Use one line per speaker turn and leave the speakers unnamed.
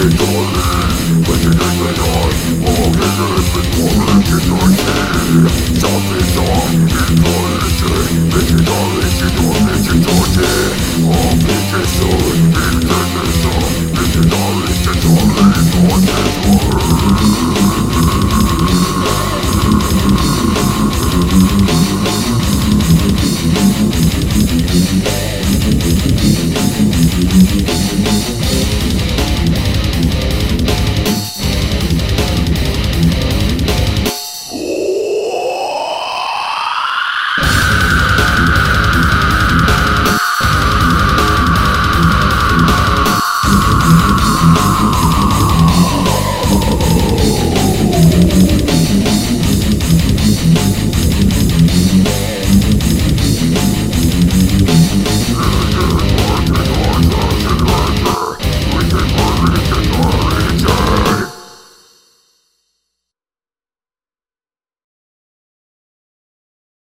Legendary, legendary, legendary, legendary,